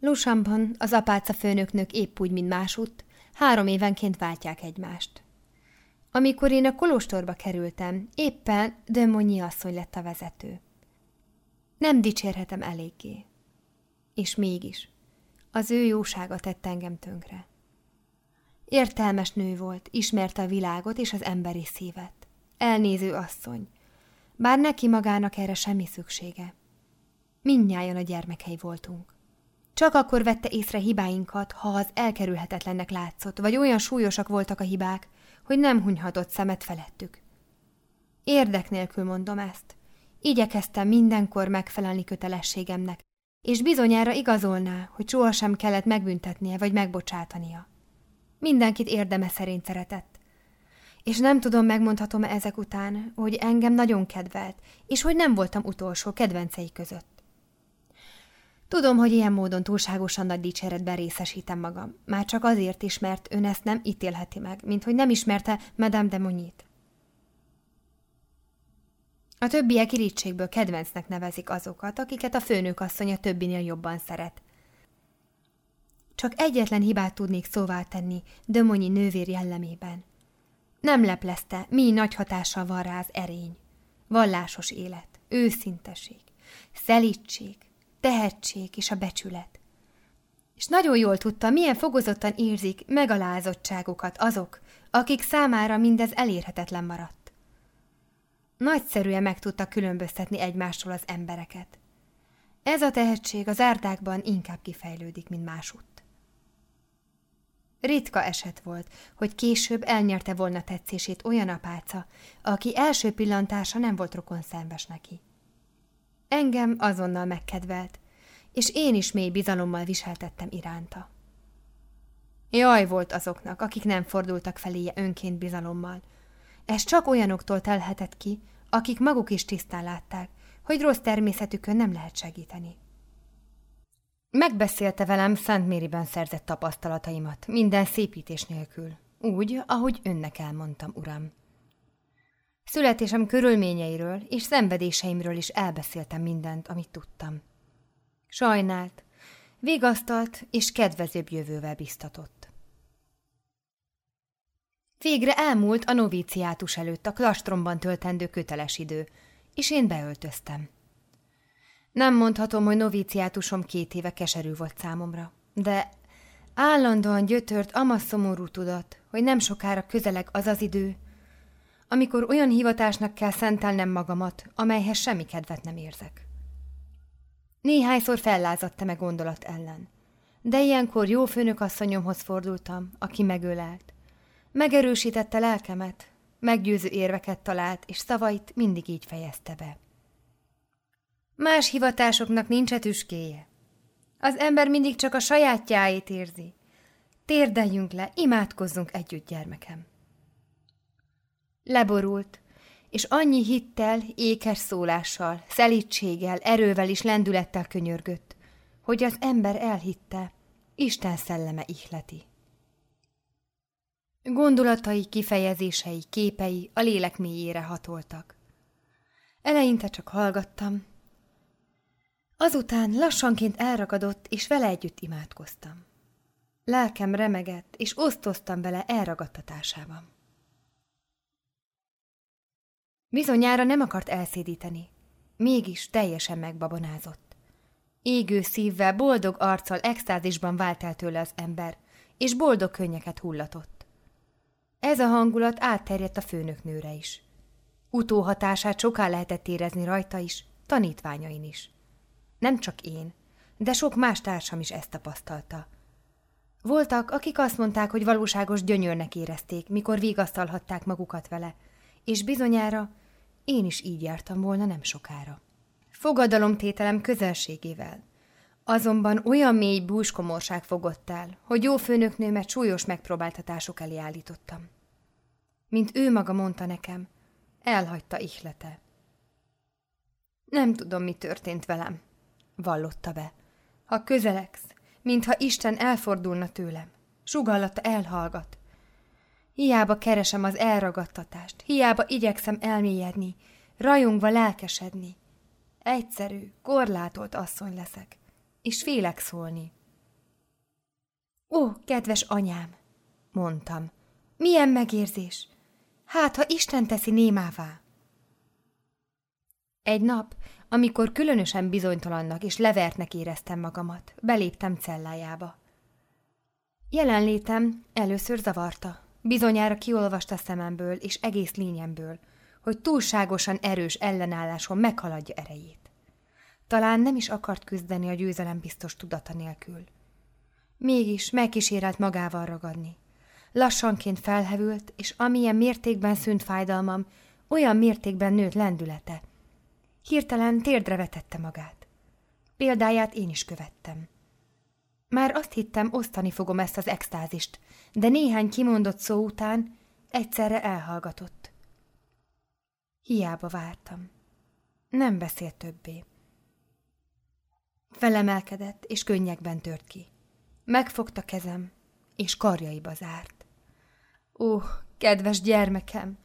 Lusamban az apáca főnöknök épp úgy, mint másút, három évenként váltják egymást. Amikor én a kolostorba kerültem, éppen de Monyi asszony lett a vezető. Nem dicsérhetem eléggé. És mégis, az ő jósága tett engem tönkre. Értelmes nő volt, ismerte a világot és az emberi szívet. Elnéző asszony, bár neki magának erre semmi szüksége. Mindnyájan a gyermekei voltunk. Csak akkor vette észre hibáinkat, ha az elkerülhetetlennek látszott, vagy olyan súlyosak voltak a hibák, hogy nem hunyhatott szemet felettük. Érdek nélkül mondom ezt. Igyekeztem mindenkor megfelelni kötelességemnek, és bizonyára igazolná, hogy sohasem kellett megbüntetnie vagy megbocsátania. Mindenkit érdeme szerint szeretett. És nem tudom, megmondhatom -e ezek után, hogy engem nagyon kedvelt, és hogy nem voltam utolsó kedvencei között. Tudom, hogy ilyen módon túlságosan nagy dicséretben részesítem magam. Már csak azért is, mert ön ezt nem ítélheti meg, mint hogy nem ismerte Madame de Monyit. A többiek irítségből kedvencnek nevezik azokat, akiket a főnök asszonya többinél jobban szeret. Csak egyetlen hibát tudnék szóvá tenni Dömonyi nővér jellemében. Nem leplezte, mi nagy hatással van rá az erény. Vallásos élet, őszinteség, szelítség, tehetség és a becsület. És nagyon jól tudta, milyen fogozottan érzik megalázottságokat azok, akik számára mindez elérhetetlen maradt. Nagyszerűen meg tudta különböztetni egymástól az embereket. Ez a tehetség az ártákban inkább kifejlődik, mint másutt. Ritka eset volt, hogy később elnyerte volna tetszését olyan apáca, aki első pillantása nem volt rokon szenves neki. Engem azonnal megkedvelt, és én is mély bizalommal viseltettem iránta. Jaj volt azoknak, akik nem fordultak feléje önként bizalommal. Ez csak olyanoktól telhetett ki, akik maguk is tisztán látták, hogy rossz természetükön nem lehet segíteni. Megbeszélte velem Szent Mériben szerzett tapasztalataimat, minden szépítés nélkül, úgy, ahogy önnek elmondtam, uram. Születésem körülményeiről és szenvedéseimről is elbeszéltem mindent, amit tudtam. Sajnált, vigasztalt és kedvezőbb jövővel biztatott. Végre elmúlt a novíciátus előtt a klastromban töltendő köteles idő, és én beöltöztem. Nem mondhatom, hogy novíciátusom két éve keserű volt számomra, de állandóan gyötört amaszomorú tudat, hogy nem sokára közeleg az az idő, amikor olyan hivatásnak kell szentelnem magamat, amelyhez semmi kedvet nem érzek. Néhányszor fellázadta meg gondolat ellen, de ilyenkor jó főnökasszonyomhoz fordultam, aki megölelt. Megerősítette lelkemet, meggyőző érveket talált, és szavait mindig így fejezte be. Más hivatásoknak nincs tüskéje. Az ember mindig csak a sajátjáit érzi. Térdeljünk le, imádkozzunk együtt, gyermekem. Leborult, és annyi hittel, ékes szólással, szelítséggel, erővel és lendülettel könyörgött, hogy az ember elhitte, Isten szelleme ihleti. Gondolatai, kifejezései, képei a lélek mélyére hatoltak. Eleinte csak hallgattam, azután lassanként elragadott, és vele együtt imádkoztam. Lelkem remegett, és osztoztam vele elragadtatásában. Bizonyára nem akart elszédíteni, mégis teljesen megbabonázott. Égő szívvel, boldog arccal extázisban vált el tőle az ember, és boldog könnyeket hullatott. Ez a hangulat átterjedt a főnöknőre is. Utóhatását soká lehetett érezni rajta is, tanítványain is. Nem csak én, de sok más társam is ezt tapasztalta. Voltak, akik azt mondták, hogy valóságos gyönyörnek érezték, mikor vigasztalhatták magukat vele, és bizonyára én is így jártam volna nem sokára. Fogadalomtételem közelségével. Azonban olyan mély búskomorság fogott el, hogy jó főnöknőmet súlyos megpróbáltatások elé állítottam. Mint ő maga mondta nekem, elhagyta ihlete. Nem tudom, mi történt velem, vallotta be. Ha közelegsz, mintha Isten elfordulna tőlem, sugallata elhallgat, Hiába keresem az elragadtatást, hiába igyekszem elmélyedni, rajongva lelkesedni. Egyszerű, korlátolt asszony leszek, és félek szólni. Ó, kedves anyám, mondtam, milyen megérzés! Hát, ha Isten teszi némává! Egy nap, amikor különösen bizonytalannak és levertnek éreztem magamat, beléptem cellájába. Jelenlétem először zavarta. Bizonyára kiolvasta szememből és egész lényemből, hogy túlságosan erős ellenálláson meghaladja erejét. Talán nem is akart küzdeni a győzelem biztos tudata nélkül. Mégis megkísérelt magával ragadni. Lassanként felhevült, és amilyen mértékben szűnt fájdalmam, olyan mértékben nőtt lendülete. Hirtelen térdre vetette magát. Példáját én is követtem. Már azt hittem, osztani fogom ezt az extázist, de néhány kimondott szó után egyszerre elhallgatott. Hiába vártam. Nem beszélt többé. Felemelkedett, és könnyekben tört ki. Megfogta kezem, és karjaiba zárt. Ó, kedves gyermekem,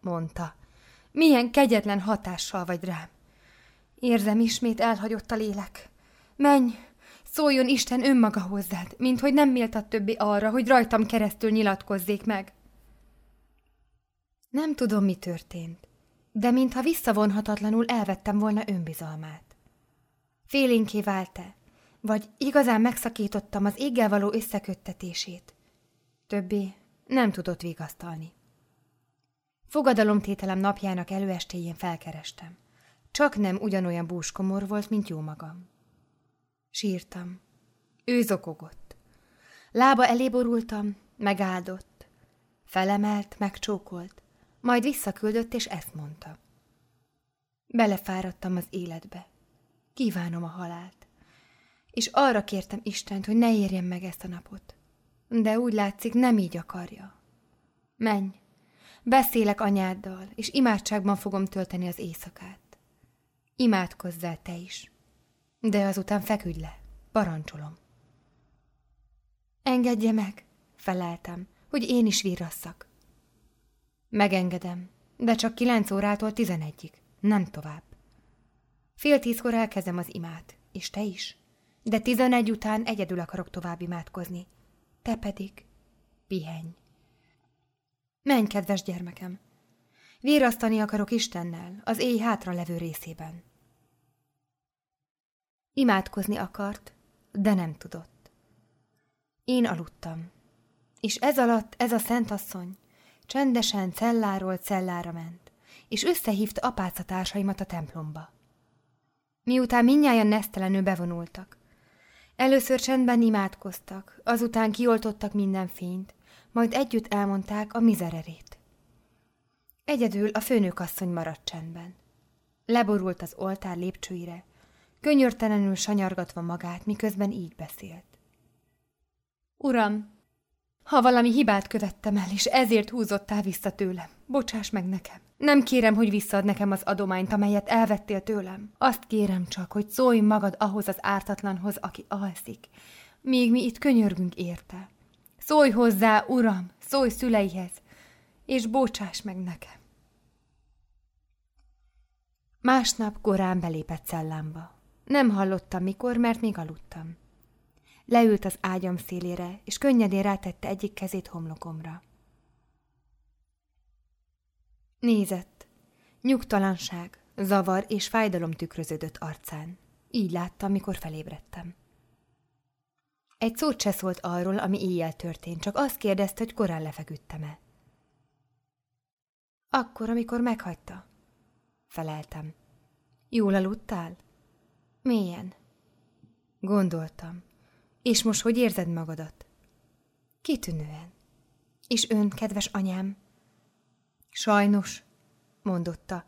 mondta, milyen kegyetlen hatással vagy rám. Érzem, ismét elhagyott a lélek. Menj, szóljon Isten önmaga hozzád, mint hogy nem méltat többé arra, hogy rajtam keresztül nyilatkozzék meg. Nem tudom, mi történt, de mintha visszavonhatatlanul elvettem volna önbizalmát. Félénké vált-e, vagy igazán megszakítottam az éggel való összeköttetését. Többé nem tudott vigasztalni. Fogadalomtételem napjának előestéjén felkerestem. Csak nem ugyanolyan búskomor volt, mint jó magam. Sírtam. Ő zokogott. Lába elé borultam, megáldott. Felemelt, megcsókolt, majd visszaküldött, és ezt mondta. Belefáradtam az életbe. Kívánom a halált. És arra kértem Istent, hogy ne érjem meg ezt a napot. De úgy látszik, nem így akarja. Menj, beszélek anyáddal, és imádságban fogom tölteni az éjszakát. Imádkozzál te is. De azután feküdj le, parancsolom. Engedje meg, feleltem, hogy én is virrasszak. Megengedem, de csak kilenc órától tizenegyig, nem tovább. Fél tízkor elkezdem az imát, és te is. De tizenegy után egyedül akarok tovább imádkozni. Te pedig pihenj. Menj, kedves gyermekem! Vérasztani akarok Istennel az éj hátra levő részében. Imádkozni akart, de nem tudott. Én aludtam, és ez alatt ez a szentasszony csendesen celláról cellára ment, és összehívta apácatársaimat a templomba. Miután minnyáján nesztelenül bevonultak, először csendben imádkoztak, azután kioltottak minden fényt, majd együtt elmondták a mizererét. Egyedül a főnökasszony maradt csendben. Leborult az oltár lépcsőire, könyörtelenül sanyargatva magát, miközben így beszélt. Uram, ha valami hibát követtem el, és ezért húzottál vissza tőlem, bocsáss meg nekem. Nem kérem, hogy visszaad nekem az adományt, amelyet elvettél tőlem. Azt kérem csak, hogy szólj magad ahhoz az ártatlanhoz, aki alszik, míg mi itt könyörgünk érte. Szólj hozzá, uram, szólj szüleihez, és bocsáss meg nekem. Másnap korán belépett cellámba. Nem hallottam mikor, mert még aludtam. Leült az ágyam szélére, és könnyedén rátette egyik kezét homlokomra. Nézett. Nyugtalanság, zavar és fájdalom tükröződött arcán. Így láttam, mikor felébredtem. Egy szót se szólt arról, ami éjjel történt, csak azt kérdezte, hogy korán lefeküdtem-e. Akkor, amikor meghagyta. Feleltem. Jól aludtál? Mélyen. Gondoltam. És most hogy érzed magadat? Kitűnően. És ön, kedves anyám? Sajnos, mondotta.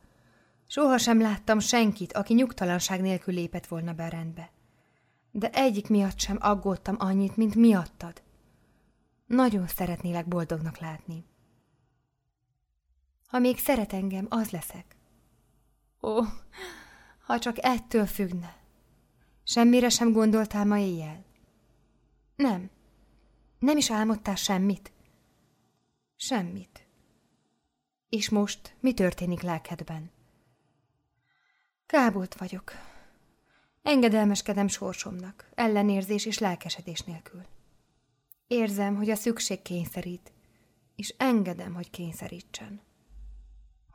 Sohasem láttam senkit, aki nyugtalanság nélkül lépett volna be rendbe. De egyik miatt sem aggódtam annyit, mint miattad. Nagyon szeretnélek boldognak látni. Ha még szeret engem, az leszek. Ó, ha csak ettől függne. Semmire sem gondoltál ma éjjel? Nem. Nem is álmodtál semmit? Semmit. És most mi történik lelkedben? Kábolt vagyok. Engedelmeskedem sorsomnak, ellenérzés és lelkesedés nélkül. Érzem, hogy a szükség kényszerít, és engedem, hogy kényszerítsen.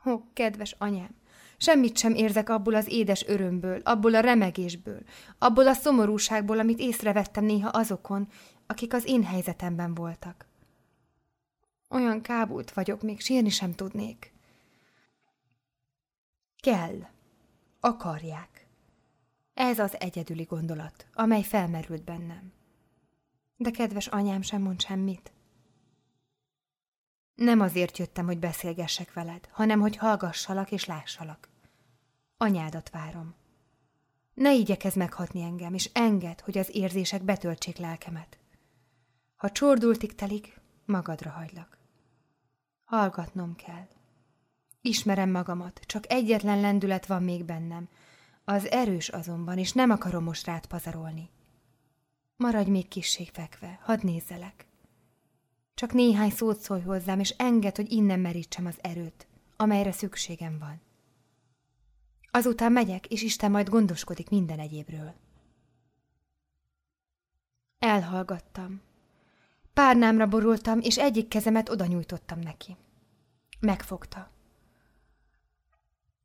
Ó, kedves anyám, semmit sem érzek abból az édes örömből, abból a remegésből, abból a szomorúságból, amit észrevettem néha azokon, akik az én helyzetemben voltak. Olyan kábult vagyok, még sírni sem tudnék. Kell. Akarják. Ez az egyedüli gondolat, amely felmerült bennem. De kedves anyám sem mond semmit. Nem azért jöttem, hogy beszélgessek veled, hanem hogy hallgassalak és lássalak. Anyádat várom. Ne igyekezz meghatni engem, és enged, hogy az érzések betöltsék lelkemet. Ha csordultig telik, magadra hagylak. Hallgatnom kell. Ismerem magamat, csak egyetlen lendület van még bennem. Az erős azonban, és nem akarom most rád pazarolni. Maradj még kisség fekve, hadd nézzelek. Csak néhány szót szólj hozzám, és enged, hogy innen merítsem az erőt, amelyre szükségem van. Azután megyek, és Isten majd gondoskodik minden egyébről. Elhallgattam. Párnámra borultam, és egyik kezemet oda nyújtottam neki. Megfogta.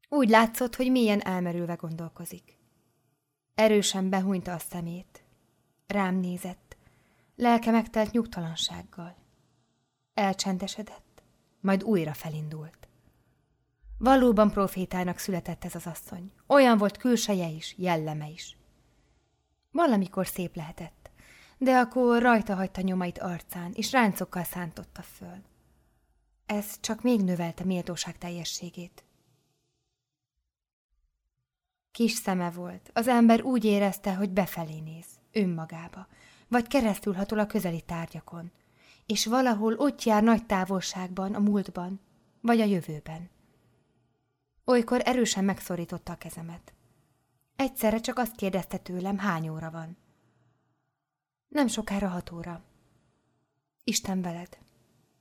Úgy látszott, hogy milyen elmerülve gondolkozik. Erősen behúnyta a szemét. Rám nézett. Lelke megtelt nyugtalansággal. Elcsendesedett, majd újra felindult. Valóban profétának született ez az asszony. Olyan volt külseje is, jelleme is. Valamikor szép lehetett, de akkor rajta hagyta nyomait arcán, és ráncokkal szántotta föl. Ez csak még növelte méltóság teljességét. Kis szeme volt. Az ember úgy érezte, hogy befelé néz, önmagába, vagy keresztülhatol a közeli tárgyakon, és valahol ott jár nagy távolságban, a múltban, vagy a jövőben. Olykor erősen megszorította a kezemet. Egyszerre csak azt kérdezte tőlem, hány óra van. Nem sokára hat óra. Isten veled.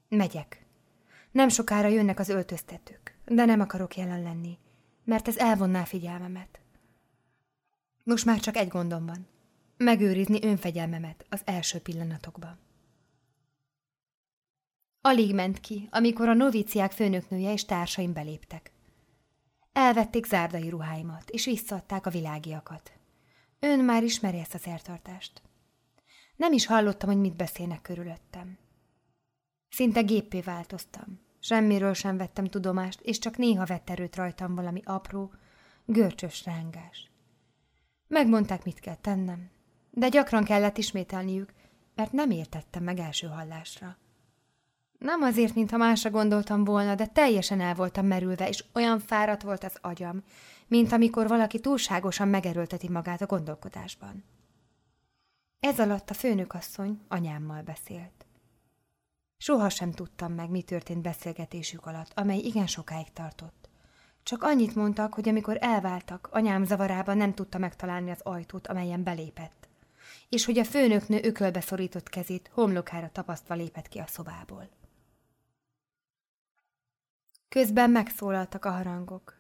Megyek. Nem sokára jönnek az öltöztetők, de nem akarok jelen lenni, mert ez elvonná figyelmemet. Most már csak egy gondom van. Megőrizni önfegyelmemet az első pillanatokban. Alig ment ki, amikor a noviciák főnöknője és társaim beléptek. Elvették zárdai ruháimat, és visszaadták a világiakat. Ön már ismeri ezt a szertartást. Nem is hallottam, hogy mit beszélnek körülöttem. Szinte géppé változtam. Semmiről sem vettem tudomást, és csak néha vett erőt rajtam valami apró, görcsös rángás. Megmondták, mit kell tennem, de gyakran kellett ismételniük, mert nem értettem meg első hallásra. Nem azért, mintha másra gondoltam volna, de teljesen el voltam merülve, és olyan fáradt volt az agyam, mint amikor valaki túlságosan megerőlteti magát a gondolkodásban. Ez alatt a főnökasszony anyámmal beszélt. Soha sem tudtam meg, mi történt beszélgetésük alatt, amely igen sokáig tartott. Csak annyit mondtak, hogy amikor elváltak, anyám zavarában nem tudta megtalálni az ajtót, amelyen belépett, és hogy a főnöknő ökölbe szorított kezét homlokára tapasztva lépett ki a szobából. Közben megszólaltak a harangok,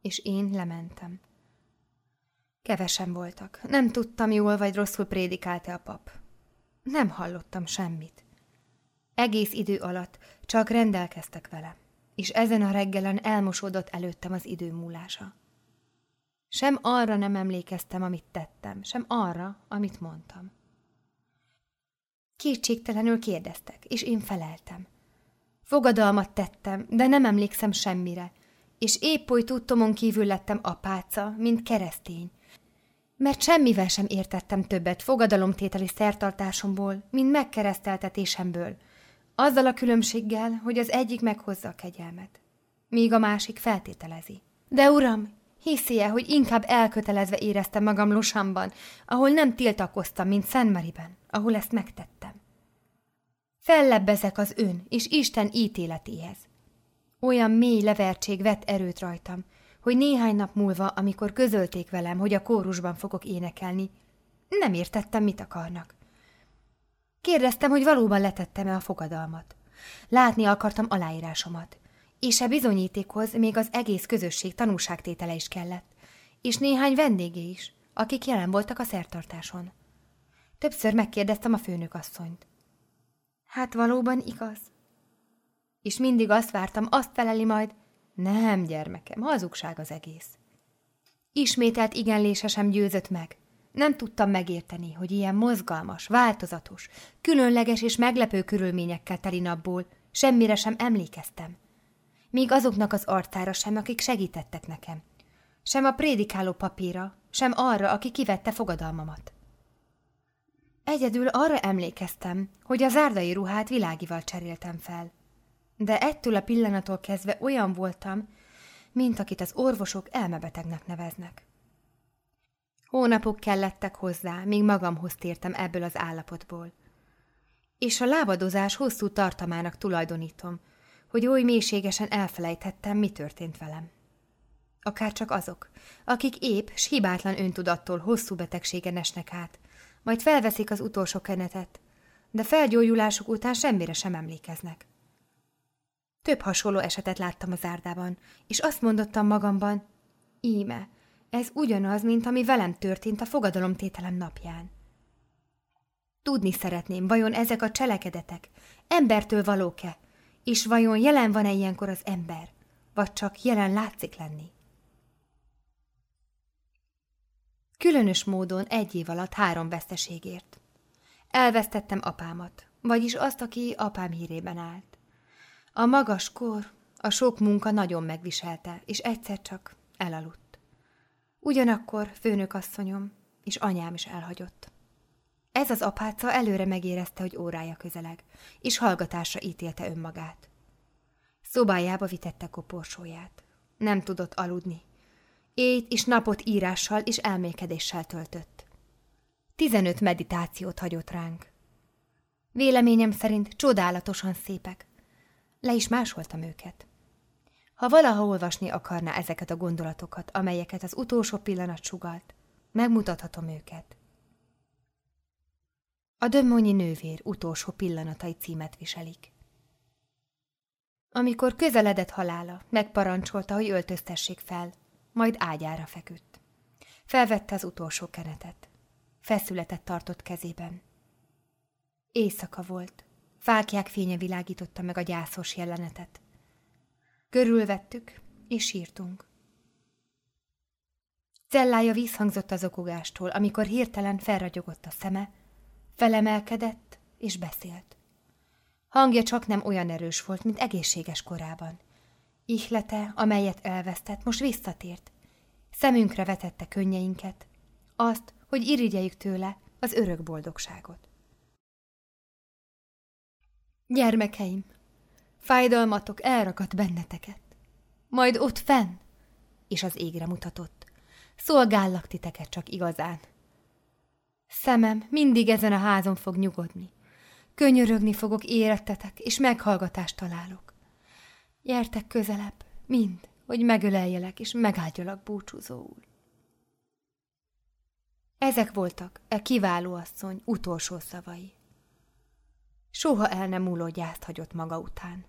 és én lementem. Kevesen voltak. Nem tudtam, jól vagy rosszul prédikálta a pap. Nem hallottam semmit. Egész idő alatt csak rendelkeztek vele, és ezen a reggelen elmosódott előttem az idő múlása. Sem arra nem emlékeztem, amit tettem, sem arra, amit mondtam. Kétségtelenül kérdeztek, és én feleltem. Fogadalmat tettem, de nem emlékszem semmire, és épp oly tudtomon kívül lettem apáca, mint keresztény, mert semmivel sem értettem többet fogadalomtételi szertartásomból, mint megkereszteltetésemből, azzal a különbséggel, hogy az egyik meghozza a kegyelmet, míg a másik feltételezi. De uram, hiszi-e, hogy inkább elkötelezve éreztem magam Lusamban, ahol nem tiltakoztam, mint Szent Mariben, ahol ezt megtettem. Fellebbezek az ön és Isten ítéletéhez. Olyan mély levertség vett erőt rajtam, hogy néhány nap múlva, amikor közölték velem, hogy a kórusban fogok énekelni, nem értettem, mit akarnak. Kérdeztem, hogy valóban letettem-e a fogadalmat. Látni akartam aláírásomat, és a bizonyítékhoz még az egész közösség tanúságtétele is kellett, és néhány vendégé is, akik jelen voltak a szertartáson. Többször megkérdeztem a főnökasszonyt. Hát valóban igaz. És mindig azt vártam, azt feleli majd, nem, gyermekem, hazugság az egész. Ismételt igenlése sem győzött meg. Nem tudtam megérteni, hogy ilyen mozgalmas, változatos, különleges és meglepő körülményekkel teli napból semmire sem emlékeztem. Míg azoknak az arcára sem, akik segítettek nekem. Sem a prédikáló papíra, sem arra, aki kivette fogadalmamat. Egyedül arra emlékeztem, hogy a zárdai ruhát világival cseréltem fel. De ettől a pillanattól kezdve olyan voltam, mint akit az orvosok elmebetegnek neveznek. Hónapok kellettek hozzá, míg magamhoz tértem ebből az állapotból. És a lábadozás hosszú tartamának tulajdonítom, hogy oly mélységesen elfelejthettem, mi történt velem. Akár csak azok, akik épp s hibátlan öntudattól hosszú betegségen esnek át, majd felveszik az utolsó kenetet, de felgyógyulásuk után semmire sem emlékeznek. Több hasonló esetet láttam az árdában, és azt mondottam magamban, íme, ez ugyanaz, mint ami velem történt a fogadalomtételem napján. Tudni szeretném, vajon ezek a cselekedetek embertől valók-e, és vajon jelen van-e ilyenkor az ember, vagy csak jelen látszik lenni? Különös módon egy év alatt három veszteségért. Elvesztettem apámat, vagyis azt, aki apám hírében állt. A magas kor, a sok munka nagyon megviselte, és egyszer csak elaludt. Ugyanakkor főnökasszonyom és anyám is elhagyott. Ez az apáca előre megérezte, hogy órája közeleg, és hallgatásra ítélte önmagát. Szobájába vitette koporsóját. Nem tudott aludni, Éjt és napot írással és elmékedéssel töltött. Tizenöt meditációt hagyott ránk. Véleményem szerint csodálatosan szépek. Le is másoltam őket. Ha valaha olvasni akarná ezeket a gondolatokat, amelyeket az utolsó pillanat sugalt, megmutathatom őket. A dömmonyi nővér utolsó pillanatai címet viselik. Amikor közeledett halála, megparancsolta, hogy öltöztessék fel – majd ágyára feküdt. Felvette az utolsó keretet. Feszületet tartott kezében. Éjszaka volt. Fákják fénye világította meg a gyászos jelenetet. Körülvettük, és sírtunk. Cellája visszhangzott az okogástól, amikor hirtelen felragyogott a szeme, felemelkedett és beszélt. Hangja csak nem olyan erős volt, mint egészséges korában. Ihlete, amelyet elvesztett, most visszatért. Szemünkre vetette könnyeinket, azt, hogy irigyeljük tőle az örök boldogságot. Gyermekeim, fájdalmatok elrakadt benneteket. Majd ott fenn, és az égre mutatott, szolgállak titeket csak igazán. Szemem mindig ezen a házon fog nyugodni. Könyörögni fogok érettetek, és meghallgatást találok. Gyertek közelebb, mind, hogy megöleljelek és megáldjalak búcsúzóul. Ezek voltak e kiváló asszony utolsó szavai. Soha el nem múló gyászt hagyott maga után.